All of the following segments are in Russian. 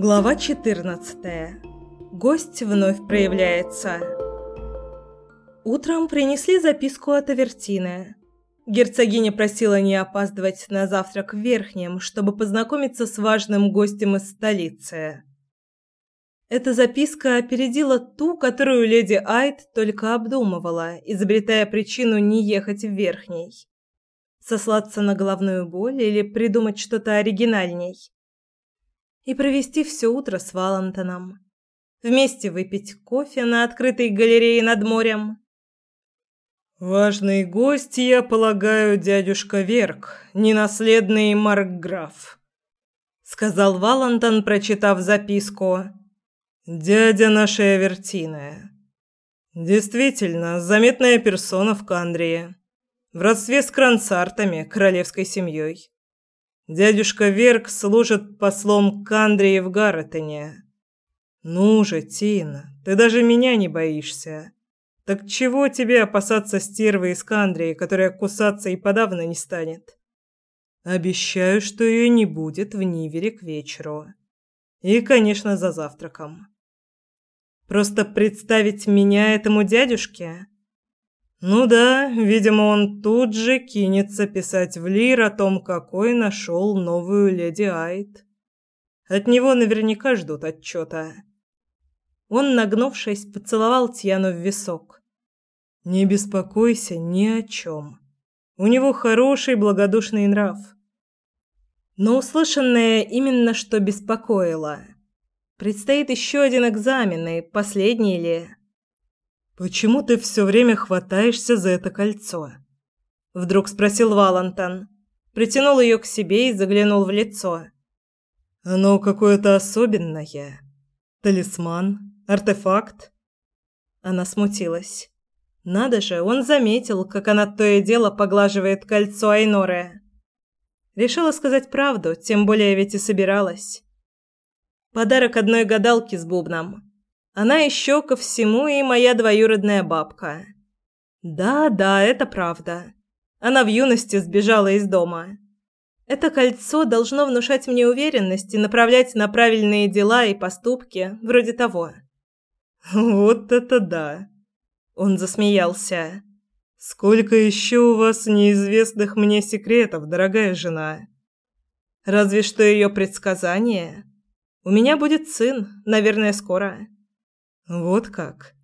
Глава 14. Гость вновь проявляется. Утром принесли записку от Авертины. Герцогиня просила не опаздывать на завтрак в Верхнем, чтобы познакомиться с важным гостем из столицы. Эта записка опередила ту, которую леди Айт только обдумывала, изобретая причину не ехать в Верхний. Сослаться на головную боль или придумать что-то оригинальней и провести все утро с Валентоном. Вместе выпить кофе на открытой галерее над морем. «Важный гость, я полагаю, дядюшка Верк, ненаследный маркграф», — сказал Валентон, прочитав записку. «Дядя нашей Авертины. Действительно, заметная персона в Кандрии. В родстве с Крансартами, королевской семьей. Дядюшка Верк служит послом Кандрии в Гарретоне. Ну же, Тина, ты даже меня не боишься. Так чего тебе опасаться стервы из Кандрии, которая кусаться и подавно не станет? Обещаю, что ее не будет в Нивере к вечеру. И, конечно, за завтраком. Просто представить меня этому дядюшке ну да, видимо, он тут же кинется писать в Лир о том, какой нашел новую леди Айт. От него наверняка ждут отчета. Он, нагнувшись, поцеловал Тьяну в висок. Не беспокойся ни о чем. У него хороший благодушный нрав. Но услышанное именно что беспокоило. Предстоит еще один экзамен, и последний ли? «Почему ты все время хватаешься за это кольцо?» Вдруг спросил Валентон. Притянул ее к себе и заглянул в лицо. «Оно какое-то особенное. Талисман? Артефакт?» Она смутилась. Надо же, он заметил, как она то и дело поглаживает кольцо Айноры. Решила сказать правду, тем более ведь и собиралась. Подарок одной гадалки с бубном. Она еще ко всему и моя двоюродная бабка. Да, да, это правда. Она в юности сбежала из дома. Это кольцо должно внушать мне уверенность и направлять на правильные дела и поступки, вроде того. Вот это да. Он засмеялся. Сколько еще у вас неизвестных мне секретов, дорогая жена? Разве что ее предсказание. У меня будет сын, наверное, скоро. Вот как.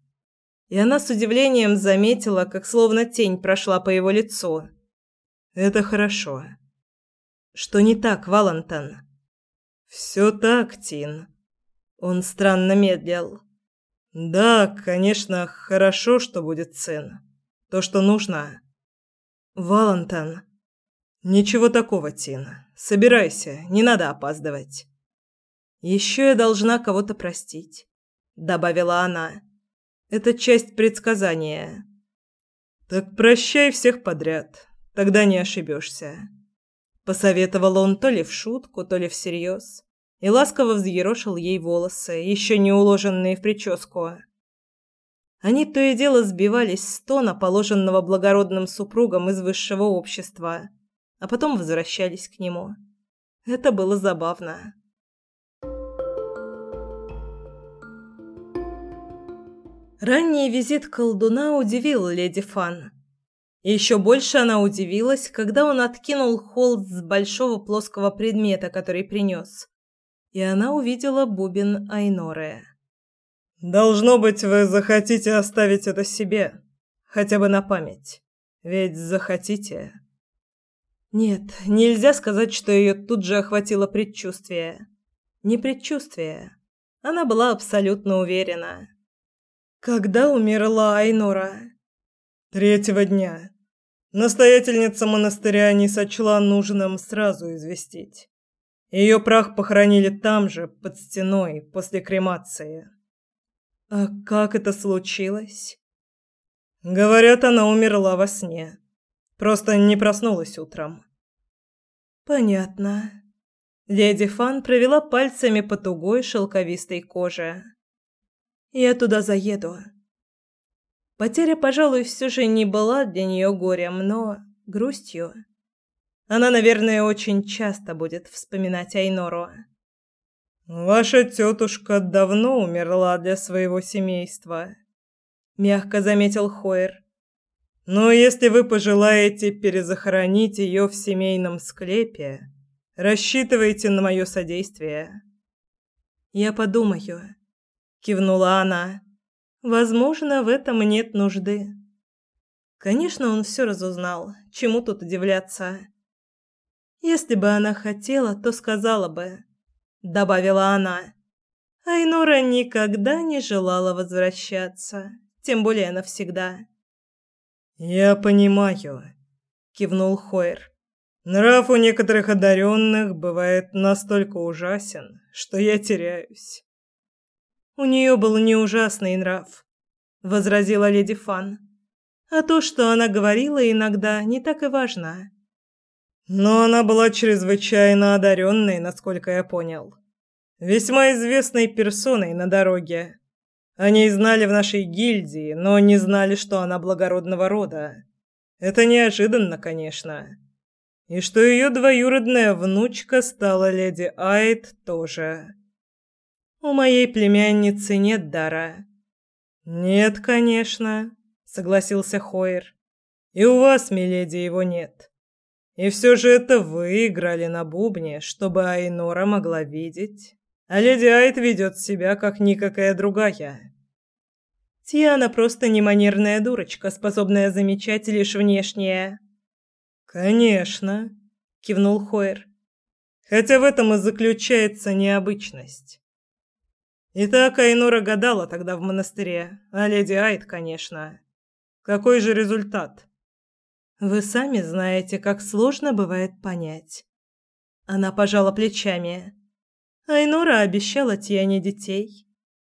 И она с удивлением заметила, как словно тень прошла по его лицу. Это хорошо. Что не так, Валентон? Все так, Тин. Он странно медлил. Да, конечно, хорошо, что будет сын. То, что нужно. Валентон. Ничего такого, Тин. Собирайся, не надо опаздывать. Еще я должна кого-то простить добавила она. Это часть предсказания. Так прощай всех подряд, тогда не ошибешься. Посоветовал он то ли в шутку, то ли всерьез, и ласково взъерошил ей волосы, еще не уложенные в прическу. Они то и дело сбивались с тона, положенного благородным супругам из высшего общества, а потом возвращались к нему. Это было забавно. Ранний визит колдуна удивил леди Фан. И еще больше она удивилась, когда он откинул холст с большого плоского предмета, который принес. И она увидела бубен Айноры. «Должно быть, вы захотите оставить это себе, хотя бы на память. Ведь захотите...» Нет, нельзя сказать, что ее тут же охватило предчувствие. Не предчувствие. Она была абсолютно уверена. Когда умерла Айнора? Третьего дня. Настоятельница монастыря не сочла нужным сразу известить. Ее прах похоронили там же, под стеной, после кремации. А как это случилось? Говорят, она умерла во сне. Просто не проснулась утром. Понятно. Леди Фан провела пальцами по тугой шелковистой коже. Я туда заеду. Потеря, пожалуй, все же не была для нее горем, но грустью. Она, наверное, очень часто будет вспоминать Айнору. Ваша тетушка давно умерла для своего семейства, мягко заметил Хойер. Но если вы пожелаете перезахоронить ее в семейном склепе, рассчитывайте на мое содействие. Я подумаю, кивнула она. Возможно, в этом нет нужды. Конечно, он все разузнал. Чему тут удивляться? Если бы она хотела, то сказала бы, добавила она. Айнора никогда не желала возвращаться, тем более навсегда. Я понимаю, кивнул Хойер. Нрав у некоторых одаренных бывает настолько ужасен, что я теряюсь. У нее был не ужасный нрав, возразила леди Фан. А то, что она говорила иногда, не так и важно. Но она была чрезвычайно одаренной, насколько я понял. Весьма известной персоной на дороге. Они знали в нашей гильдии, но не знали, что она благородного рода. Это неожиданно, конечно. И что ее двоюродная внучка стала леди Айд тоже. У моей племянницы нет дара. Нет, конечно, согласился Хойер. И у вас, миледи, его нет. И все же это вы играли на бубне, чтобы Айнора могла видеть а леди Айт ведет себя, как никакая другая. Тиана просто неманерная дурочка, способная замечать лишь внешнее. Конечно, кивнул Хойер. Хотя в этом и заключается необычность. Итак, Айнора гадала тогда в монастыре, а леди Айт, конечно. Какой же результат? Вы сами знаете, как сложно бывает понять. Она пожала плечами. Айнора обещала Тиане детей.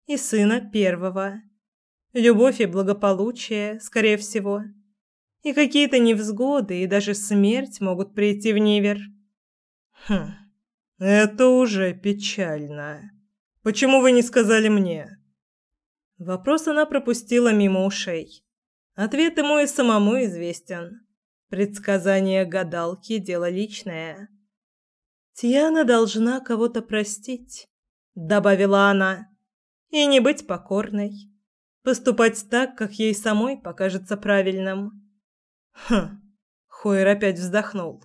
И сына первого. Любовь и благополучие, скорее всего. И какие-то невзгоды, и даже смерть могут прийти в Нивер. Хм, это уже печально. Почему вы не сказали мне? Вопрос она пропустила мимо ушей. Ответ ему и самому известен. Предсказание гадалки – дело личное. Тиана должна кого-то простить, добавила она, и не быть покорной, поступать так, как ей самой покажется правильным. Хм. Хойер опять вздохнул.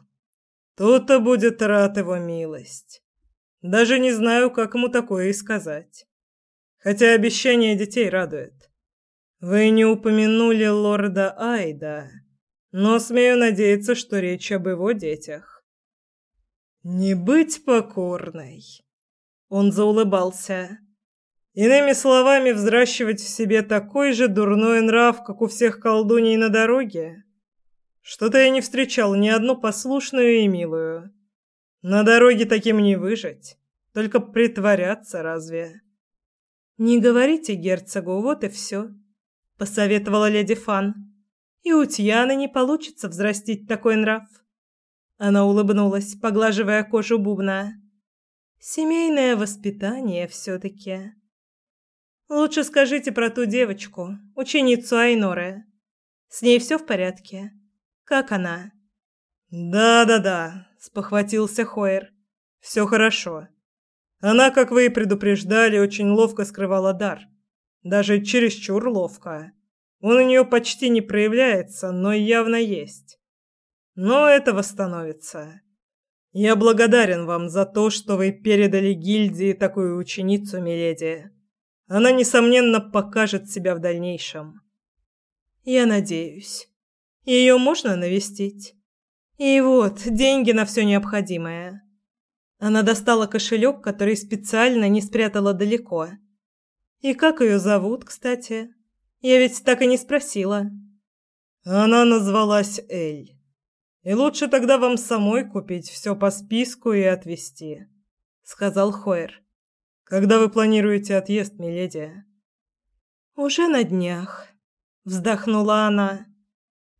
То-то будет рад его милость. Даже не знаю, как ему такое и сказать. Хотя обещание детей радует. Вы не упомянули лорда Айда, но смею надеяться, что речь об его детях. Не быть покорной. Он заулыбался. Иными словами, взращивать в себе такой же дурной нрав, как у всех колдуней на дороге. Что-то я не встречал ни одну послушную и милую. На дороге таким не выжить, только притворяться разве? Не говорите герцогу, вот и все, посоветовала леди Фан. И у Тьяны не получится взрастить такой нрав. Она улыбнулась, поглаживая кожу бубна. Семейное воспитание все таки Лучше скажите про ту девочку, ученицу Айноры. С ней все в порядке? Как она? Да-да-да, спохватился Хойер. Все хорошо. Она, как вы и предупреждали, очень ловко скрывала дар. Даже чересчур ловко. Он у нее почти не проявляется, но явно есть. Но это восстановится. Я благодарен вам за то, что вы передали гильдии такую ученицу, миледи. Она несомненно покажет себя в дальнейшем. Я надеюсь. Ее можно навестить. И вот, деньги на все необходимое. Она достала кошелек, который специально не спрятала далеко. И как ее зовут, кстати? Я ведь так и не спросила. Она назвалась Эль. И лучше тогда вам самой купить все по списку и отвезти, сказал Хойер. Когда вы планируете отъезд, миледи? Уже на днях, вздохнула она.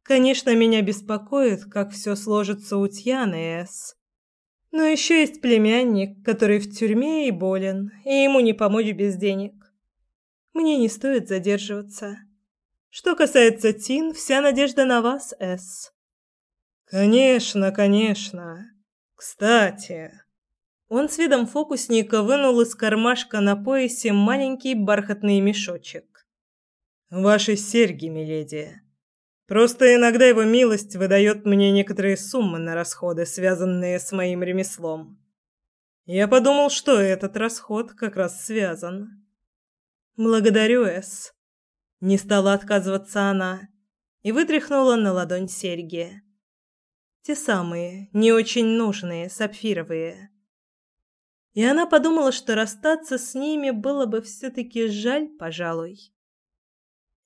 Конечно, меня беспокоит, как все сложится у Тьяны С. Но еще есть племянник, который в тюрьме и болен, и ему не помочь без денег. Мне не стоит задерживаться. Что касается Тин, вся надежда на вас, С. Конечно, конечно. Кстати, Он с видом фокусника вынул из кармашка на поясе маленький бархатный мешочек. «Ваши серьги, миледи. Просто иногда его милость выдает мне некоторые суммы на расходы, связанные с моим ремеслом. Я подумал, что этот расход как раз связан». «Благодарю, Эс». Не стала отказываться она и вытряхнула на ладонь серьги. Те самые, не очень нужные, сапфировые. И она подумала, что расстаться с ними было бы все-таки жаль, пожалуй.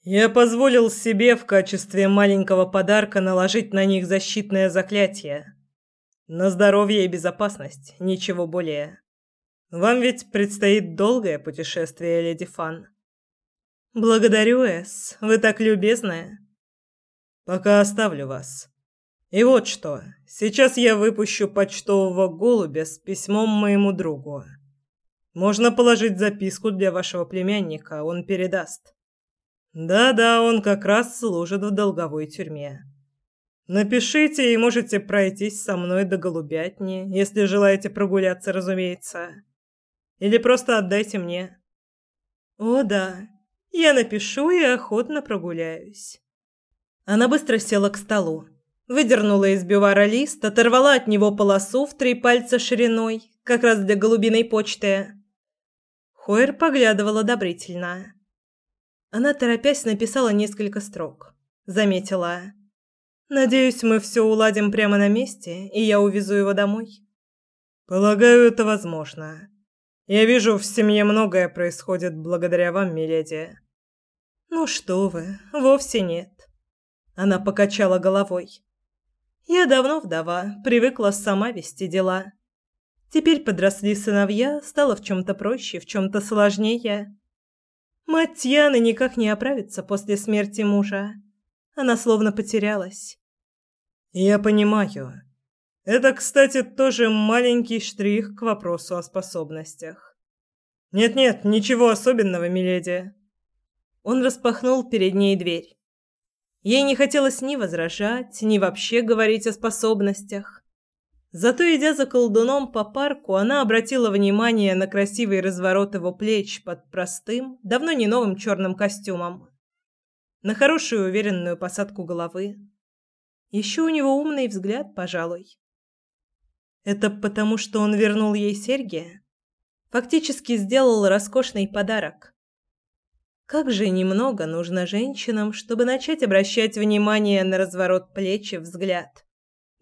Я позволил себе в качестве маленького подарка наложить на них защитное заклятие. На здоровье и безопасность, ничего более. Вам ведь предстоит долгое путешествие, леди Фан. Благодарю, Эс, вы так любезны. Пока оставлю вас. И вот что. Сейчас я выпущу почтового голубя с письмом моему другу. Можно положить записку для вашего племянника, он передаст. Да-да, он как раз служит в долговой тюрьме. Напишите и можете пройтись со мной до голубятни, если желаете прогуляться, разумеется. Или просто отдайте мне. О, да. Я напишу и охотно прогуляюсь. Она быстро села к столу. Выдернула из бювара лист, оторвала от него полосу в три пальца шириной, как раз для голубиной почты. Хойер поглядывала одобрительно. Она, торопясь, написала несколько строк. Заметила. «Надеюсь, мы все уладим прямо на месте, и я увезу его домой». «Полагаю, это возможно. Я вижу, в семье многое происходит благодаря вам, миледи». «Ну что вы, вовсе нет». Она покачала головой. Я давно вдова, привыкла сама вести дела. Теперь подросли сыновья, стало в чем-то проще, в чем-то сложнее. Мать Тьяны никак не оправится после смерти мужа. Она словно потерялась. Я понимаю. Это, кстати, тоже маленький штрих к вопросу о способностях. Нет-нет, ничего особенного, миледи. Он распахнул перед ней дверь. Ей не хотелось ни возражать, ни вообще говорить о способностях. Зато, идя за колдуном по парку, она обратила внимание на красивый разворот его плеч под простым, давно не новым черным костюмом. На хорошую уверенную посадку головы. Еще у него умный взгляд, пожалуй. Это потому, что он вернул ей серьги? Фактически сделал роскошный подарок. Как же немного нужно женщинам, чтобы начать обращать внимание на разворот плеч и взгляд,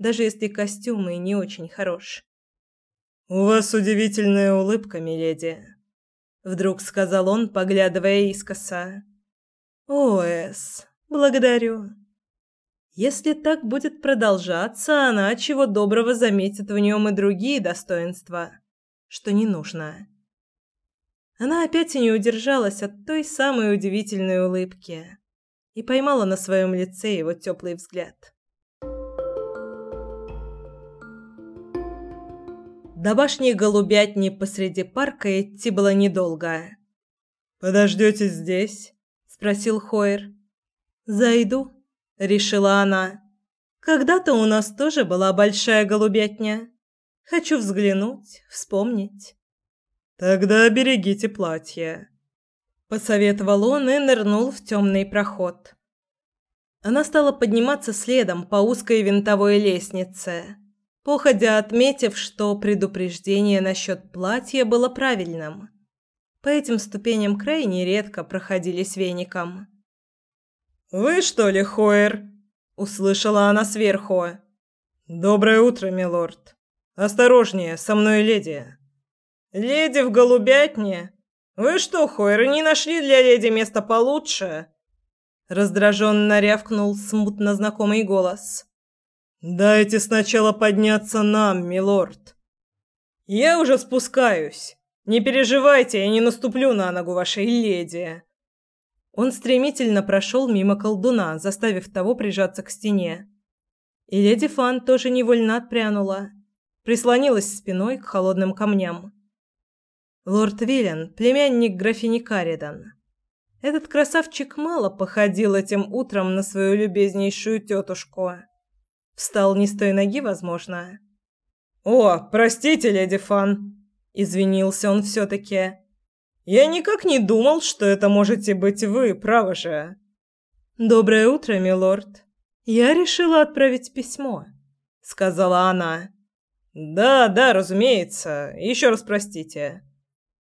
даже если костюм и не очень хорош. «У вас удивительная улыбка, миледи», — вдруг сказал он, поглядывая искоса. «О, Эс, благодарю. Если так будет продолжаться, она чего доброго заметит в нем и другие достоинства, что не нужно». Она опять и не удержалась от той самой удивительной улыбки и поймала на своем лице его теплый взгляд. До башни голубятни посреди парка идти было недолго. «Подождете здесь?» – спросил Хойер. «Зайду», – решила она. «Когда-то у нас тоже была большая голубятня. Хочу взглянуть, вспомнить». Тогда берегите платье, посоветовал он и нырнул в темный проход. Она стала подниматься следом по узкой винтовой лестнице, походя отметив, что предупреждение насчет платья было правильным. По этим ступеням крайне редко проходили с веником. «Вы что ли, Хоер?» – услышала она сверху. «Доброе утро, милорд. Осторожнее, со мной леди». «Леди в голубятне? Вы что, Хойры, не нашли для леди место получше?» Раздраженно рявкнул смутно знакомый голос. «Дайте сначала подняться нам, милорд». «Я уже спускаюсь. Не переживайте, я не наступлю на ногу вашей леди». Он стремительно прошел мимо колдуна, заставив того прижаться к стене. И леди Фан тоже невольно отпрянула, прислонилась спиной к холодным камням. Лорд Виллен, племянник графини Каридан. Этот красавчик мало походил этим утром на свою любезнейшую тетушку. Встал не с той ноги, возможно. О, простите, леди Фан, извинился он все таки Я никак не думал, что это можете быть вы, право же. Доброе утро, милорд. Я решила отправить письмо, сказала она. Да, да, разумеется. Еще раз простите.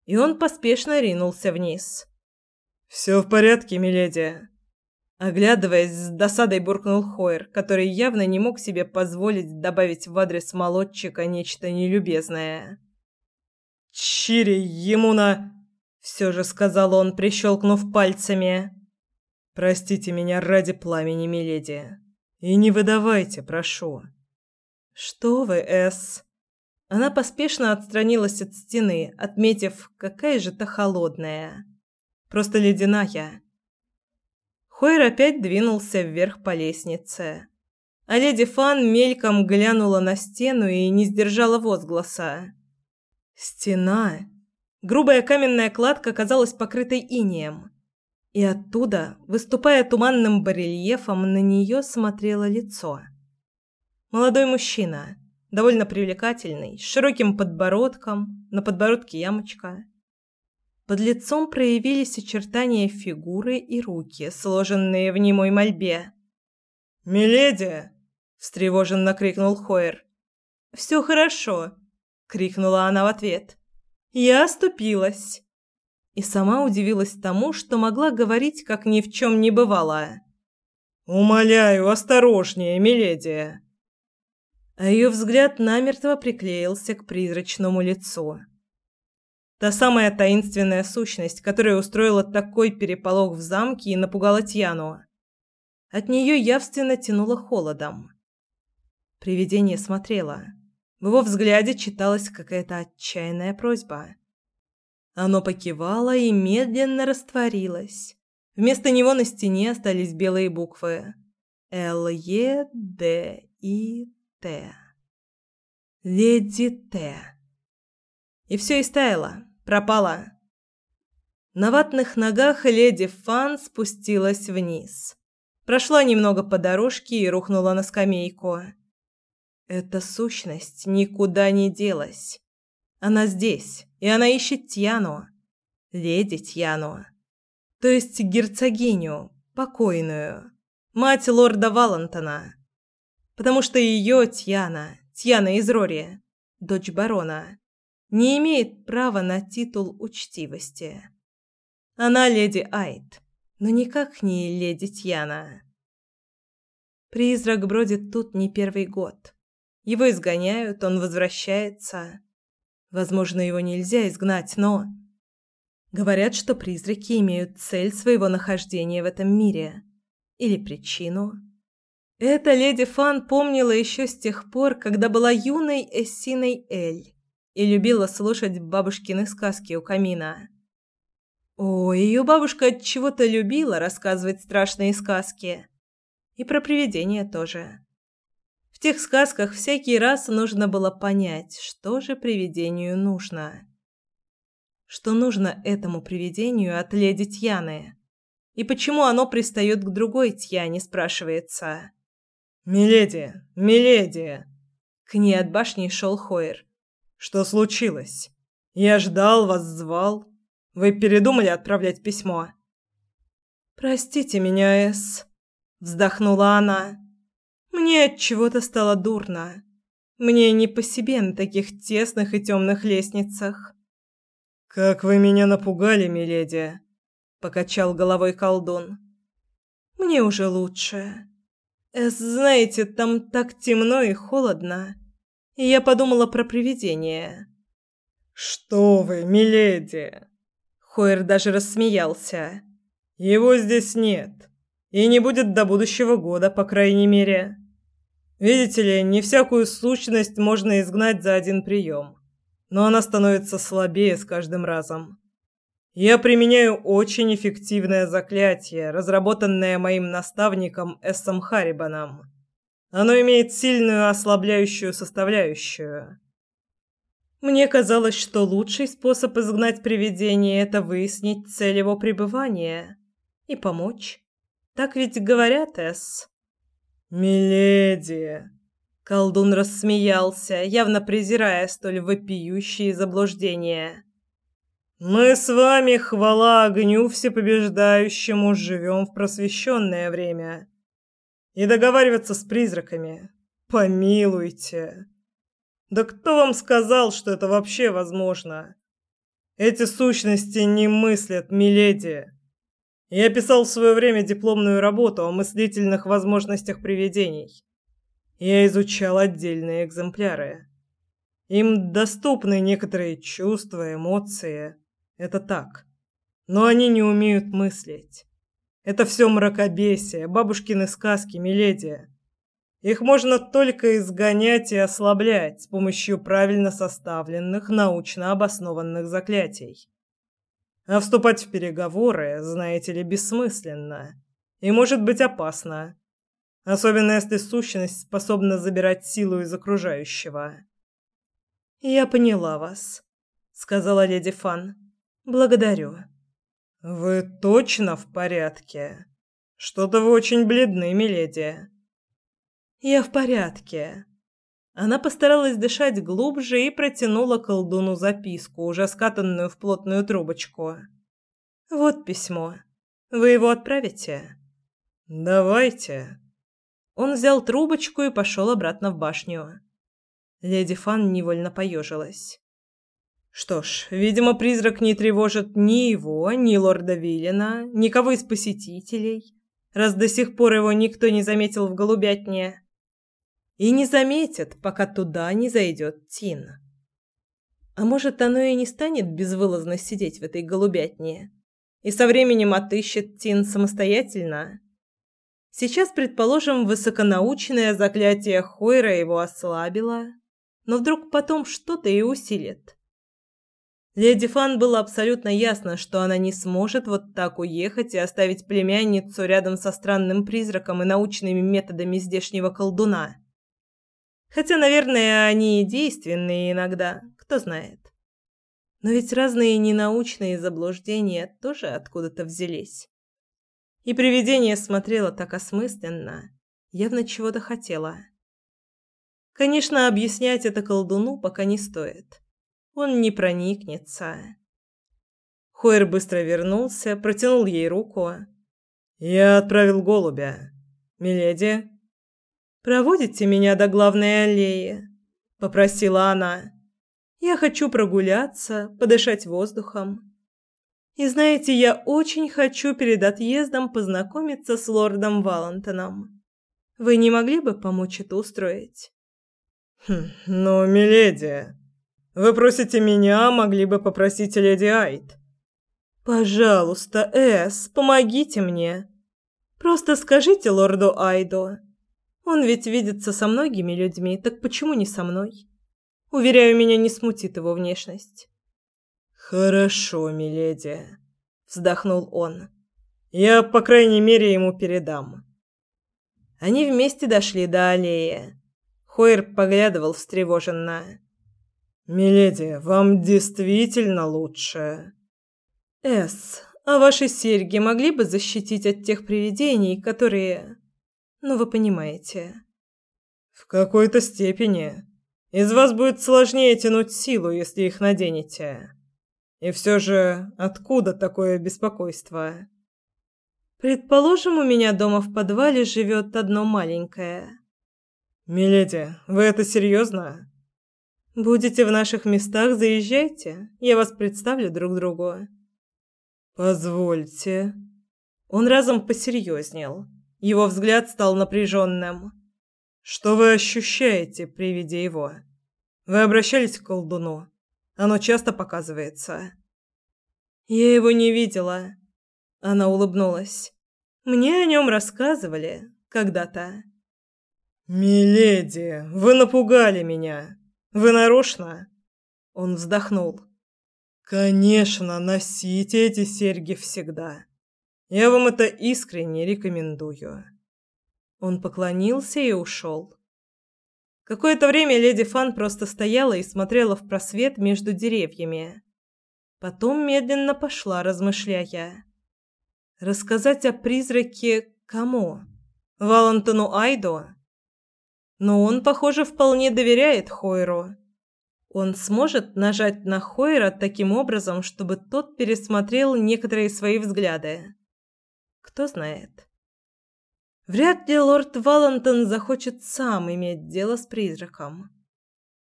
И он поспешно ринулся вниз. Все в порядке, миледи. Оглядываясь, с досадой буркнул Хойер, который явно не мог себе позволить добавить в адрес молодчика нечто нелюбезное. «Чири ему на...» — все же сказал он, прищелкнув пальцами. «Простите меня ради пламени, миледи. И не выдавайте, прошу». «Что вы, Эс?» Она поспешно отстранилась от стены, отметив, какая же та холодная. Просто ледяная. Хойр опять двинулся вверх по лестнице. А леди Фан мельком глянула на стену и не сдержала возгласа. Стена. Грубая каменная кладка казалась покрытой инеем. И оттуда, выступая туманным барельефом, на нее смотрело лицо. Молодой мужчина, довольно привлекательный, с широким подбородком, на подбородке ямочка – под лицом проявились очертания фигуры и руки, сложенные в немой мольбе. «Миледи!» – встревоженно крикнул Хойер. «Все хорошо!» – крикнула она в ответ. «Я оступилась!» И сама удивилась тому, что могла говорить, как ни в чем не бывало. «Умоляю, осторожнее, миледи!» А ее взгляд намертво приклеился к призрачному лицу. Та самая таинственная сущность, которая устроила такой переполох в замке и напугала Тьяну. От нее явственно тянуло холодом. Привидение смотрело. В его взгляде читалась какая-то отчаянная просьба. Оно покивало и медленно растворилось. Вместо него на стене остались белые буквы Л-Е-Д-И-Т. Леди Т. И все истаяло, пропало. На ватных ногах леди Фан спустилась вниз. Прошла немного по дорожке и рухнула на скамейку. Эта сущность никуда не делась. Она здесь, и она ищет Тьяну. Леди Тьяну. То есть герцогиню, покойную. Мать лорда Валантона. Потому что ее Тьяна, Тьяна из Рори, дочь барона, не имеет права на титул учтивости. Она леди Айт, но никак не леди Тьяна. Призрак бродит тут не первый год. Его изгоняют, он возвращается. Возможно, его нельзя изгнать, но говорят, что призраки имеют цель своего нахождения в этом мире или причину. Эта леди Фан помнила еще с тех пор, когда была юной Эссиной Эль и любила слушать бабушкины сказки у камина. О, ее бабушка от чего-то любила рассказывать страшные сказки. И про привидения тоже. В тех сказках всякий раз нужно было понять, что же привидению нужно. Что нужно этому привидению от леди Тьяны? И почему оно пристает к другой Тьяне, спрашивается. «Миледи! Миледи!» К ней от башни шел Хойер. Что случилось? Я ждал вас, звал. Вы передумали отправлять письмо? Простите меня, Эс, вздохнула она. Мне от чего-то стало дурно. Мне не по себе на таких тесных и темных лестницах. Как вы меня напугали, миледи, покачал головой колдун. Мне уже лучше. Эс, знаете, там так темно и холодно и я подумала про привидение. «Что вы, миледи!» Хойер даже рассмеялся. «Его здесь нет. И не будет до будущего года, по крайней мере. Видите ли, не всякую сущность можно изгнать за один прием. Но она становится слабее с каждым разом. Я применяю очень эффективное заклятие, разработанное моим наставником Эссом Харибаном. Оно имеет сильную ослабляющую составляющую. Мне казалось, что лучший способ изгнать привидение это выяснить цель его пребывания и помочь. Так ведь говорят, Эс. Миледи, Колдун рассмеялся, явно презирая столь вопиющие заблуждения. Мы с вами, хвала огню всепобеждающему, живем в просвещенное время. И договариваться с призраками. Помилуйте. Да кто вам сказал, что это вообще возможно? Эти сущности не мыслят, миледи. Я писал в свое время дипломную работу о мыслительных возможностях привидений. Я изучал отдельные экземпляры. Им доступны некоторые чувства, эмоции, это так. Но они не умеют мыслить. Это все мракобесие, бабушкины сказки, миледи. Их можно только изгонять и ослаблять с помощью правильно составленных, научно обоснованных заклятий. А вступать в переговоры, знаете ли, бессмысленно и может быть опасно. Особенно если сущность способна забирать силу из окружающего. «Я поняла вас», — сказала леди Фан. Благодарю. Вы точно в порядке? Что-то вы очень бледны, миледи. Я в порядке. Она постаралась дышать глубже и протянула колдуну записку, уже скатанную в плотную трубочку. Вот письмо. Вы его отправите? Давайте. Он взял трубочку и пошел обратно в башню. Леди Фан невольно поежилась. Что ж, видимо, призрак не тревожит ни его, ни лорда Виллина, никого из посетителей, раз до сих пор его никто не заметил в голубятне. И не заметит, пока туда не зайдет Тин. А может, оно и не станет безвылазно сидеть в этой голубятне, и со временем отыщет Тин самостоятельно? Сейчас, предположим, высоконаучное заклятие Хойра его ослабило, но вдруг потом что-то и усилит. Леди Фан было абсолютно ясно, что она не сможет вот так уехать и оставить племянницу рядом со странным призраком и научными методами здешнего колдуна. Хотя, наверное, они и действенные иногда, кто знает. Но ведь разные ненаучные заблуждения тоже откуда-то взялись. И привидение смотрело так осмысленно, явно чего-то хотело. Конечно, объяснять это колдуну пока не стоит он не проникнется. Хойер быстро вернулся, протянул ей руку. «Я отправил голубя. Миледи?» «Проводите меня до главной аллеи?» – попросила она. «Я хочу прогуляться, подышать воздухом. И знаете, я очень хочу перед отъездом познакомиться с лордом Валентоном. Вы не могли бы помочь это устроить?» «Хм, «Ну, миледи...» Вы просите меня, могли бы попросить леди Айт. Пожалуйста, Эс, помогите мне. Просто скажите лорду Айду. Он ведь видится со многими людьми, так почему не со мной? Уверяю, меня не смутит его внешность. Хорошо, миледи, вздохнул он. Я, по крайней мере, ему передам. Они вместе дошли до аллеи. Хойер поглядывал встревоженно. «Миледи, вам действительно лучше». «Эс, а ваши серьги могли бы защитить от тех привидений, которые... Ну, вы понимаете». «В какой-то степени. Из вас будет сложнее тянуть силу, если их наденете. И все же, откуда такое беспокойство?» «Предположим, у меня дома в подвале живет одно маленькое». «Миледи, вы это серьезно?» Будете в наших местах, заезжайте. Я вас представлю друг другу. Позвольте. Он разом посерьезнел. Его взгляд стал напряженным. Что вы ощущаете при виде его? Вы обращались к колдуну? Оно часто показывается. Я его не видела. Она улыбнулась. Мне о нем рассказывали когда-то. Миледи, вы напугали меня. Вы нарочно?» Он вздохнул. «Конечно, носите эти серьги всегда. Я вам это искренне рекомендую». Он поклонился и ушел. Какое-то время леди Фан просто стояла и смотрела в просвет между деревьями. Потом медленно пошла, размышляя. Рассказать о призраке кому? Валентину Айдо? Но он, похоже, вполне доверяет Хойру. Он сможет нажать на Хойра таким образом, чтобы тот пересмотрел некоторые свои взгляды. Кто знает. Вряд ли лорд Валентон захочет сам иметь дело с призраком.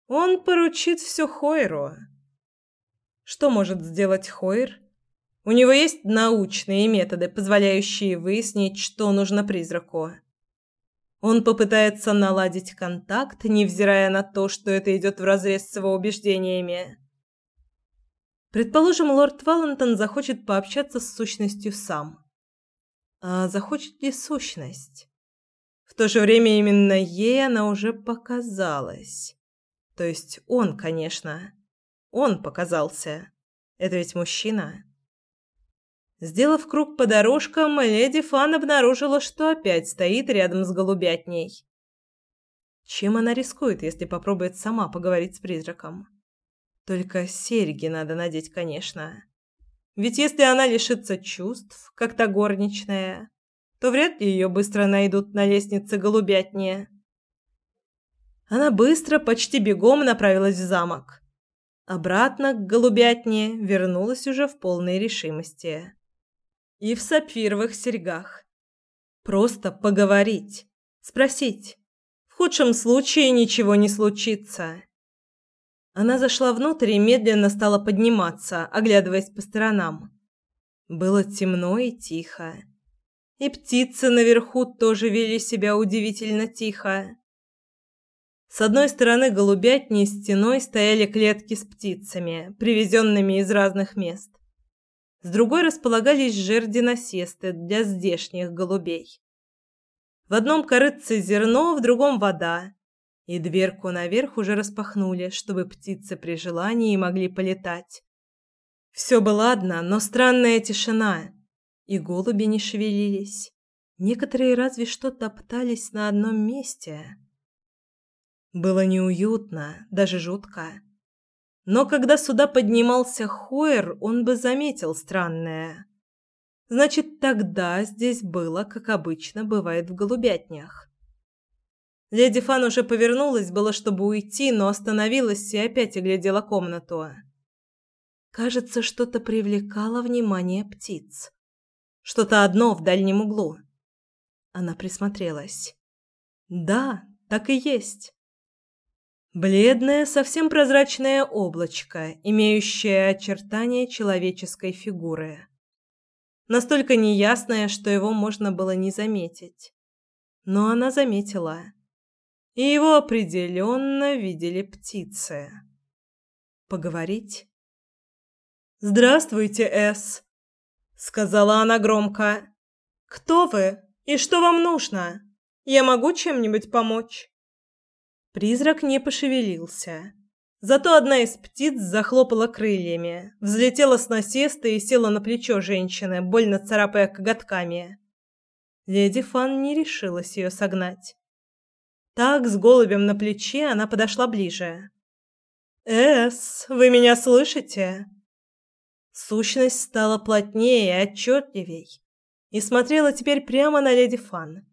Он поручит все Хойру. Что может сделать Хойр? У него есть научные методы, позволяющие выяснить, что нужно призраку. Он попытается наладить контакт, невзирая на то, что это идет вразрез с его убеждениями. Предположим, лорд Валентон захочет пообщаться с сущностью сам. А захочет ли сущность? В то же время именно ей она уже показалась. То есть он, конечно. Он показался. Это ведь мужчина. Сделав круг по дорожкам, леди Фан обнаружила, что опять стоит рядом с голубятней. Чем она рискует, если попробует сама поговорить с призраком? Только серьги надо надеть, конечно. Ведь если она лишится чувств, как та горничная, то вряд ли ее быстро найдут на лестнице голубятни. Она быстро, почти бегом направилась в замок. Обратно к голубятне вернулась уже в полной решимости и в сапфировых серьгах. Просто поговорить, спросить. В худшем случае ничего не случится. Она зашла внутрь и медленно стала подниматься, оглядываясь по сторонам. Было темно и тихо. И птицы наверху тоже вели себя удивительно тихо. С одной стороны голубятни стеной стояли клетки с птицами, привезенными из разных мест. С другой располагались жерди-насесты для здешних голубей. В одном корытце зерно, в другом вода. И дверку наверх уже распахнули, чтобы птицы при желании могли полетать. Все было одно, но странная тишина. И голуби не шевелились. Некоторые разве что топтались на одном месте. Было неуютно, даже жутко. Но когда сюда поднимался Хойер, он бы заметил странное. Значит, тогда здесь было, как обычно бывает в голубятнях. Леди Фан уже повернулась было, чтобы уйти, но остановилась и опять оглядела комнату. Кажется, что-то привлекало внимание птиц. Что-то одно в дальнем углу. Она присмотрелась. Да, так и есть. Бледное, совсем прозрачное облачко, имеющее очертания человеческой фигуры. Настолько неясное, что его можно было не заметить. Но она заметила. И его определенно видели птицы. Поговорить? «Здравствуйте, Эс», — сказала она громко. «Кто вы? И что вам нужно? Я могу чем-нибудь помочь?» Призрак не пошевелился. Зато одна из птиц захлопала крыльями, взлетела с насеста и села на плечо женщины, больно царапая коготками. Леди Фан не решилась ее согнать. Так, с голубем на плече, она подошла ближе. «Эс, вы меня слышите?» Сущность стала плотнее и отчетливей и смотрела теперь прямо на леди Фан.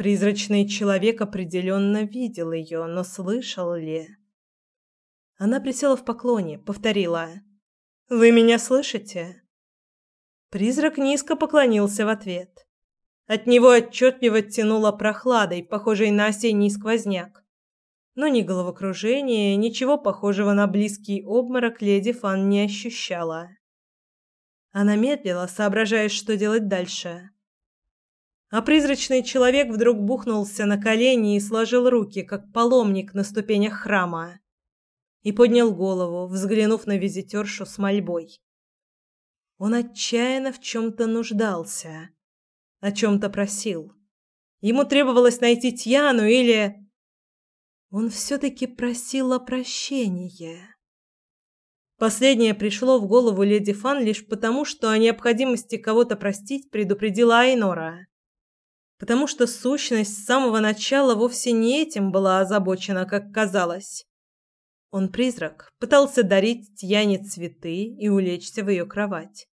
Призрачный человек определенно видел ее, но слышал ли? Она присела в поклоне, повторила: "Вы меня слышите?" Призрак низко поклонился в ответ. От него отчетливо тянуло прохладой, похожей на осенний сквозняк. Но ни головокружения, ничего похожего на близкий обморок леди Фан не ощущала. Она медлила, соображая, что делать дальше а призрачный человек вдруг бухнулся на колени и сложил руки, как паломник на ступенях храма, и поднял голову, взглянув на визитершу с мольбой. Он отчаянно в чем-то нуждался, о чем-то просил. Ему требовалось найти Тьяну или... Он все-таки просил о прощении. Последнее пришло в голову леди Фан лишь потому, что о необходимости кого-то простить предупредила Айнора потому что сущность с самого начала вовсе не этим была озабочена, как казалось. Он призрак, пытался дарить Тьяне цветы и улечься в ее кровать.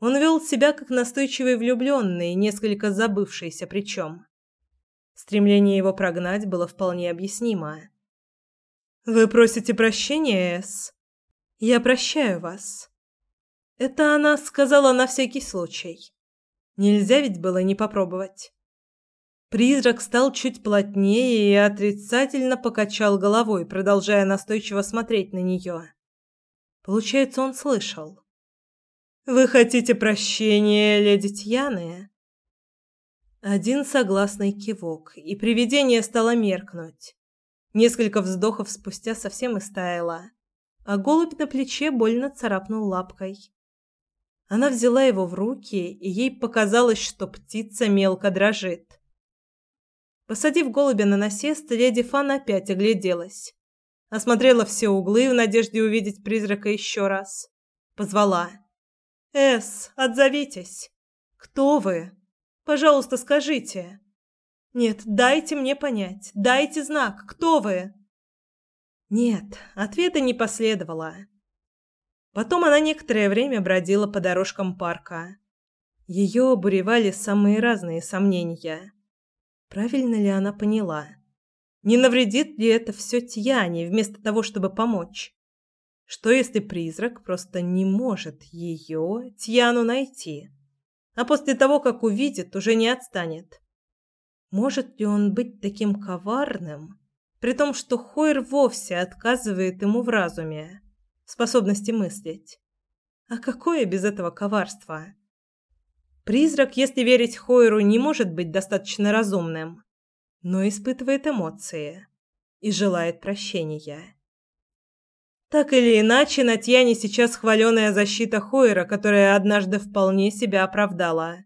Он вел себя как настойчивый влюбленный, несколько забывшийся причем. Стремление его прогнать было вполне объяснимо. «Вы просите прощения, Эс? Я прощаю вас». Это она сказала на всякий случай. Нельзя ведь было не попробовать. Призрак стал чуть плотнее и отрицательно покачал головой, продолжая настойчиво смотреть на нее. Получается, он слышал. «Вы хотите прощения, леди Тьяны?» Один согласный кивок, и привидение стало меркнуть. Несколько вздохов спустя совсем истаяло, а голубь на плече больно царапнул лапкой. Она взяла его в руки, и ей показалось, что птица мелко дрожит. Посадив голубя на насест, леди Фан опять огляделась. Осмотрела все углы в надежде увидеть призрака еще раз. Позвала. «Эс, отзовитесь! Кто вы? Пожалуйста, скажите!» «Нет, дайте мне понять, дайте знак, кто вы?» Нет, ответа не последовало. Потом она некоторое время бродила по дорожкам парка. Ее обуревали самые разные сомнения. Правильно ли она поняла? Не навредит ли это все Тьяне вместо того, чтобы помочь? Что если призрак просто не может ее, Тьяну, найти? А после того, как увидит, уже не отстанет. Может ли он быть таким коварным, при том, что Хойр вовсе отказывает ему в разуме, в способности мыслить? А какое без этого коварство? Призрак, если верить Хойру, не может быть достаточно разумным, но испытывает эмоции и желает прощения. Так или иначе, на Тьяне сейчас хваленая защита Хойра, которая однажды вполне себя оправдала.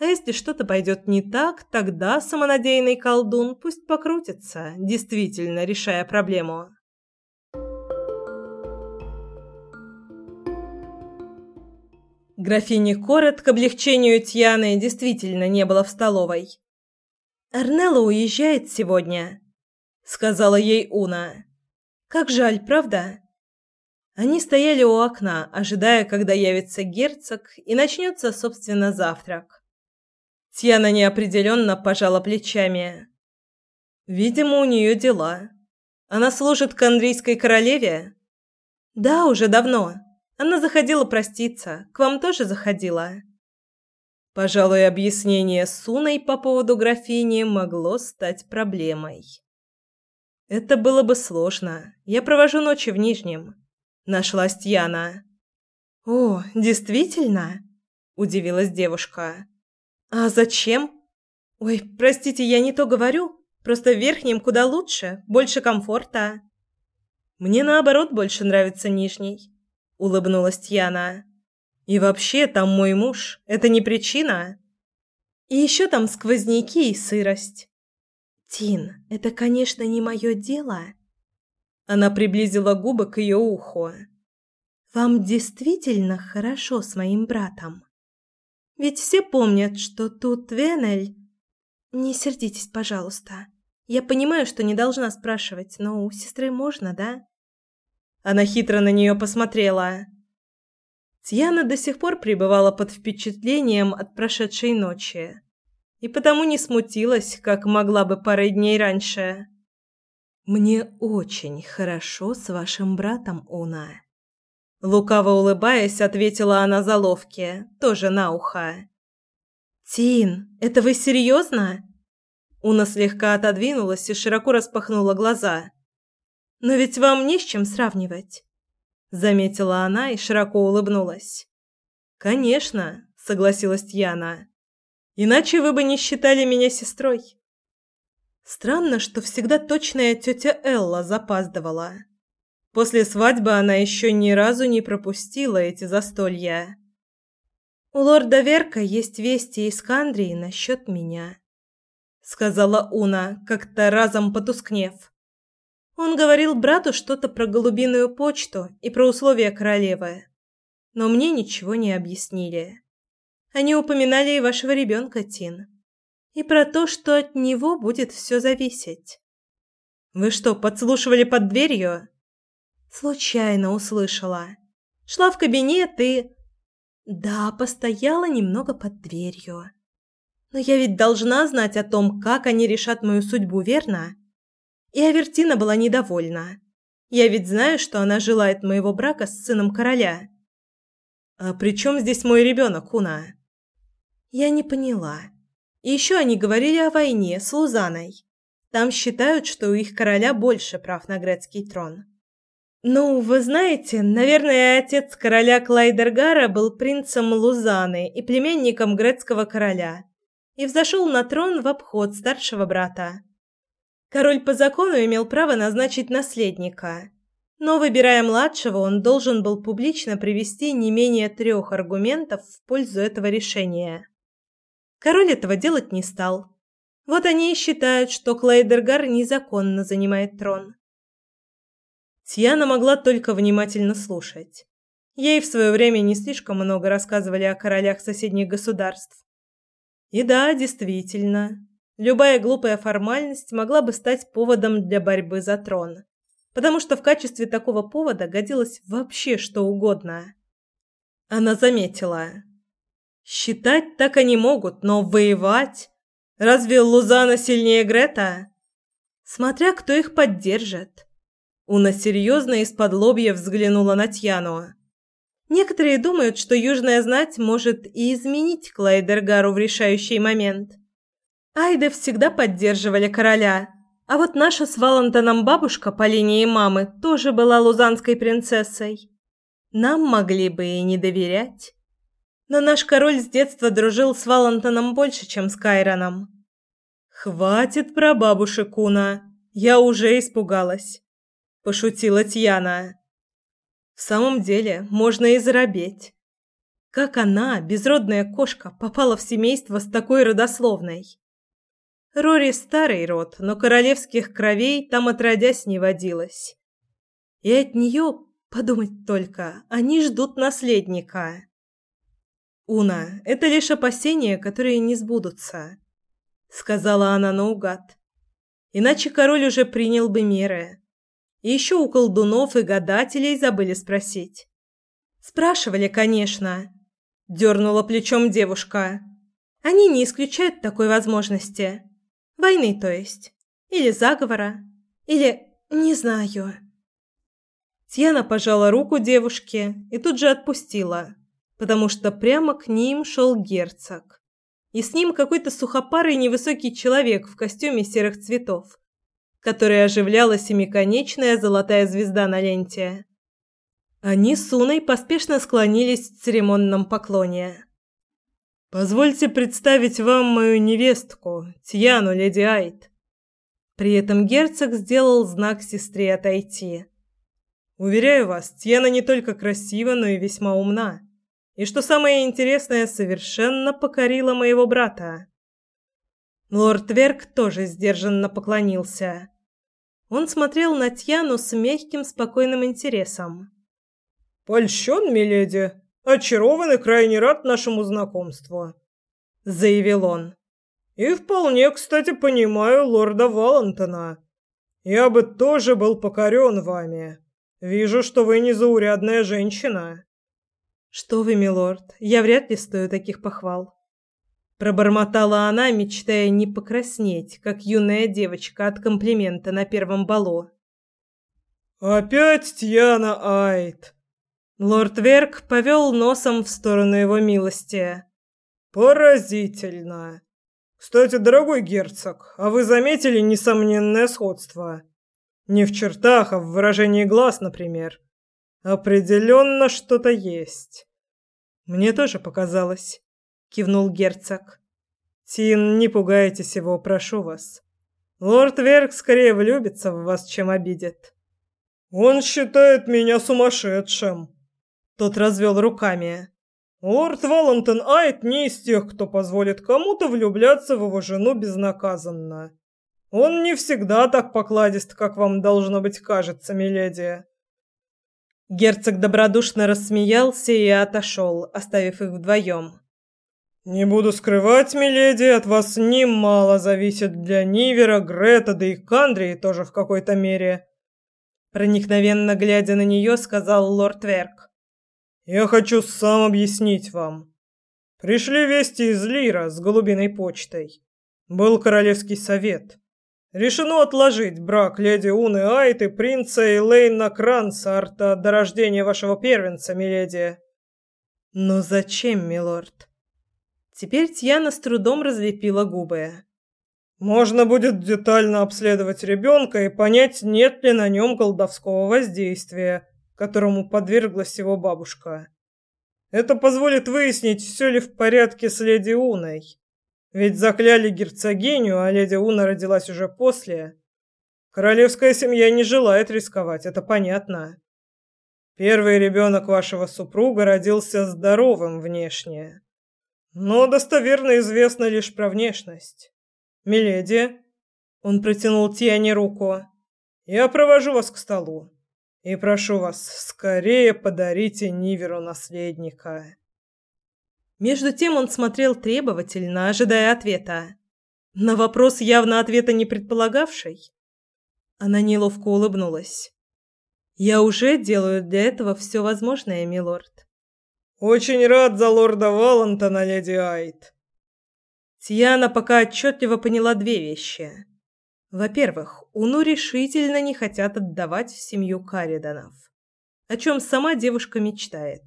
А если что-то пойдет не так, тогда самонадеянный колдун пусть покрутится, действительно решая проблему. Графини Корот к облегчению Тьяны действительно не было в столовой. «Арнелла уезжает сегодня», — сказала ей Уна. «Как жаль, правда?» Они стояли у окна, ожидая, когда явится герцог и начнется, собственно, завтрак. Тьяна неопределенно пожала плечами. «Видимо, у нее дела. Она служит к андрийской королеве?» «Да, уже давно. Она заходила проститься. К вам тоже заходила?» Пожалуй, объяснение с Суной по поводу графини могло стать проблемой. Это было бы сложно. Я провожу ночи в Нижнем. Нашлась Тьяна. О, действительно? удивилась девушка. А зачем? Ой, простите, я не то говорю. Просто в Верхнем куда лучше, больше комфорта. Мне наоборот больше нравится Нижний улыбнулась Тьяна. И вообще, там мой муж это не причина. И еще там сквозняки и сырость. Тин, это, конечно, не мое дело. Она приблизила губы к ее уху. Вам действительно хорошо с моим братом. Ведь все помнят, что тут Венель. Не сердитесь, пожалуйста. Я понимаю, что не должна спрашивать, но у сестры можно, да? Она хитро на нее посмотрела. Тьяна до сих пор пребывала под впечатлением от прошедшей ночи и потому не смутилась, как могла бы парой дней раньше. Мне очень хорошо с вашим братом, Уна. Лукаво улыбаясь, ответила она заловке, тоже на ухо. Тин, это вы серьезно? Уна слегка отодвинулась и широко распахнула глаза. Но ведь вам не с чем сравнивать, заметила она и широко улыбнулась. Конечно, согласилась Яна. Иначе вы бы не считали меня сестрой. Странно, что всегда точная тетя Элла запаздывала. После свадьбы она еще ни разу не пропустила эти застолья. У лорда Верка есть вести из Кандрии насчет меня, сказала Уна, как-то разом потускнев. Он говорил брату что-то про голубиную почту и про условия королевы. Но мне ничего не объяснили. Они упоминали и вашего ребенка, Тин. И про то, что от него будет все зависеть. Вы что, подслушивали под дверью? Случайно услышала. Шла в кабинет и... Да, постояла немного под дверью. Но я ведь должна знать о том, как они решат мою судьбу, верно? И Авертина была недовольна. Я ведь знаю, что она желает моего брака с сыном короля. А при чем здесь мой ребенок, Уна? Я не поняла. И еще они говорили о войне с Лузаной. Там считают, что у их короля больше прав на грецкий трон. Ну, вы знаете, наверное, отец короля Клайдергара был принцем Лузаны и племянником грецкого короля и взошел на трон в обход старшего брата. Король по закону имел право назначить наследника, но выбирая младшего, он должен был публично привести не менее трех аргументов в пользу этого решения. Король этого делать не стал. Вот они и считают, что Клейдергар незаконно занимает трон. Тьяна могла только внимательно слушать. Ей в свое время не слишком много рассказывали о королях соседних государств. И да, действительно, любая глупая формальность могла бы стать поводом для борьбы за трон, потому что в качестве такого повода годилось вообще что угодно. Она заметила. Считать так они могут, но воевать? Разве Лузана сильнее Грета? Смотря кто их поддержит. Уна серьезно из-под лобья взглянула на Тьяну. Некоторые думают, что южная знать может и изменить Клайдергару в решающий момент. Айды всегда поддерживали короля, а вот наша с Валентоном бабушка по линии мамы тоже была лузанской принцессой. Нам могли бы и не доверять. Но наш король с детства дружил с Валентоном больше, чем с Кайроном. «Хватит про бабушек, Уна. Я уже испугалась пошутила Тьяна. В самом деле, можно и заробеть. Как она, безродная кошка, попала в семейство с такой родословной? Рори старый род, но королевских кровей там отродясь не водилось. И от нее, подумать только, они ждут наследника. Уна, это лишь опасения, которые не сбудутся, сказала она наугад. Иначе король уже принял бы меры. И еще у колдунов и гадателей забыли спросить. Спрашивали, конечно, дернула плечом девушка. Они не исключают такой возможности. Войны, то есть. Или заговора. Или... не знаю. Тьяна пожала руку девушке и тут же отпустила, потому что прямо к ним шел герцог. И с ним какой-то сухопарый невысокий человек в костюме серых цветов которой оживляла семиконечная золотая звезда на ленте. Они с Уной поспешно склонились в церемонном поклоне. «Позвольте представить вам мою невестку, Тьяну Леди Айт». При этом герцог сделал знак сестре отойти. «Уверяю вас, Тьяна не только красива, но и весьма умна. И что самое интересное, совершенно покорила моего брата». Лорд Верк тоже сдержанно поклонился. Он смотрел на Тьяну с мягким, спокойным интересом. «Польщен, миледи. Очарован и крайне рад нашему знакомству», — заявил он. «И вполне, кстати, понимаю лорда Валентона. Я бы тоже был покорен вами. Вижу, что вы незаурядная женщина». «Что вы, милорд, я вряд ли стою таких похвал». Пробормотала она, мечтая не покраснеть, как юная девочка от комплимента на первом балу. «Опять Тьяна Айт!» Лорд Верк повел носом в сторону его милости. «Поразительно! Кстати, дорогой герцог, а вы заметили несомненное сходство? Не в чертах, а в выражении глаз, например. Определенно что-то есть». «Мне тоже показалось» кивнул герцог. Тин, не пугайтесь его, прошу вас. Лорд Верк скорее влюбится в вас, чем обидит. Он считает меня сумасшедшим. Тот развел руками. Лорд Валентон Айт не из тех, кто позволит кому-то влюбляться в его жену безнаказанно. Он не всегда так покладист, как вам должно быть кажется, миледи. Герцог добродушно рассмеялся и отошел, оставив их вдвоем. «Не буду скрывать, миледи, от вас немало зависит для Нивера, Грета, да и Кандрии тоже в какой-то мере». Проникновенно глядя на нее, сказал лорд Верк. «Я хочу сам объяснить вам. Пришли вести из Лира с голубиной почтой. Был королевский совет. Решено отложить брак леди Уны Айт и принца Элейна Крансарта до рождения вашего первенца, миледи. Но зачем, милорд? Теперь Тьяна с трудом разлепила губы. Можно будет детально обследовать ребенка и понять, нет ли на нем колдовского воздействия, которому подверглась его бабушка. Это позволит выяснить, все ли в порядке с леди Уной. Ведь закляли герцогиню, а леди Уна родилась уже после. Королевская семья не желает рисковать, это понятно. Первый ребенок вашего супруга родился здоровым внешне. Но достоверно известно лишь про внешность. Миледи, он протянул Тиане руку. Я провожу вас к столу. И прошу вас, скорее подарите Ниверу наследника. Между тем он смотрел требовательно, ожидая ответа. На вопрос явно ответа не предполагавший. Она неловко улыбнулась. «Я уже делаю для этого все возможное, милорд». «Очень рад за лорда Валантона, леди Айт». Тиана пока отчетливо поняла две вещи. Во-первых, Уну решительно не хотят отдавать в семью Кариданов, о чем сама девушка мечтает.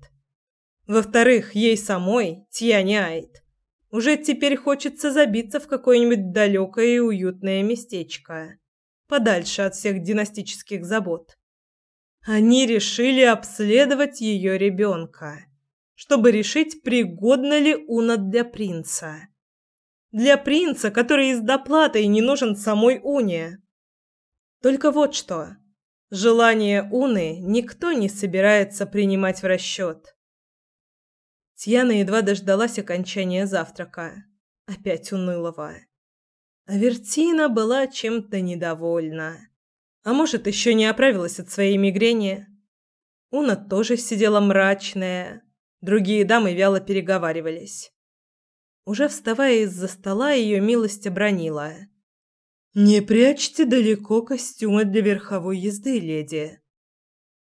Во-вторых, ей самой, Тьяне уже теперь хочется забиться в какое-нибудь далекое и уютное местечко, подальше от всех династических забот. Они решили обследовать ее ребенка, чтобы решить, пригодна ли Уна для принца. Для принца, который из доплаты не нужен самой Уне. Только вот что. Желание Уны никто не собирается принимать в расчет. Тьяна едва дождалась окончания завтрака. Опять унылого. Вертина была чем-то недовольна. А может, еще не оправилась от своей мигрени. Уна тоже сидела мрачная. Другие дамы вяло переговаривались. Уже вставая из-за стола, ее милость обронила. «Не прячьте далеко костюмы для верховой езды, леди.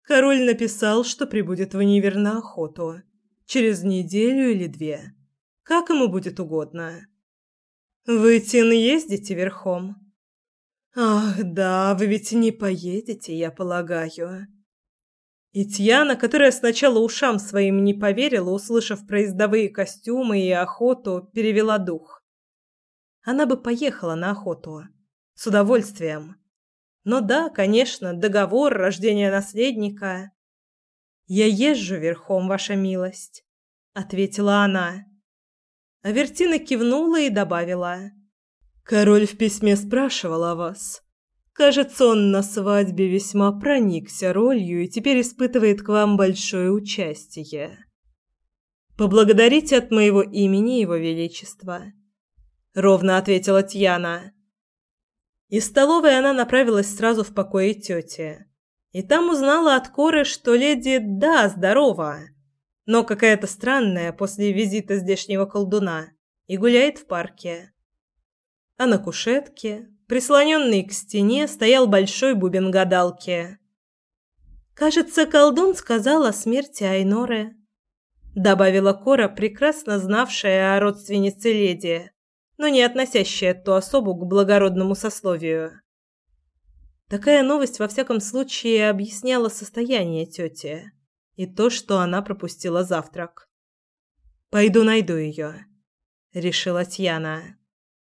Король написал, что прибудет в Универ на охоту через неделю или две. Как ему будет угодно. Вы, Тин, ездите верхом? Ах, да, вы ведь не поедете, я полагаю. И Тьяна, которая сначала ушам своим не поверила, услышав про ездовые костюмы и охоту, перевела дух. Она бы поехала на охоту. С удовольствием. Но да, конечно, договор, рождения наследника. «Я езжу верхом, ваша милость», — ответила она. Авертина кивнула и добавила. «Король в письме спрашивал о вас. Кажется, он на свадьбе весьма проникся ролью и теперь испытывает к вам большое участие. Поблагодарите от моего имени его величество», — ровно ответила Тьяна. Из столовой она направилась сразу в покое тети и там узнала от Коры, что леди да, здорова, но какая-то странная после визита здешнего колдуна и гуляет в парке. А на кушетке, прислоненный к стене, стоял большой бубен гадалки. Кажется, колдун сказал о смерти Айноры, добавила Кора, прекрасно знавшая о родственнице леди, но не относящая ту особу к благородному сословию. Такая новость во всяком случае объясняла состояние тети и то, что она пропустила завтрак. «Пойду найду ее», — решила Тьяна.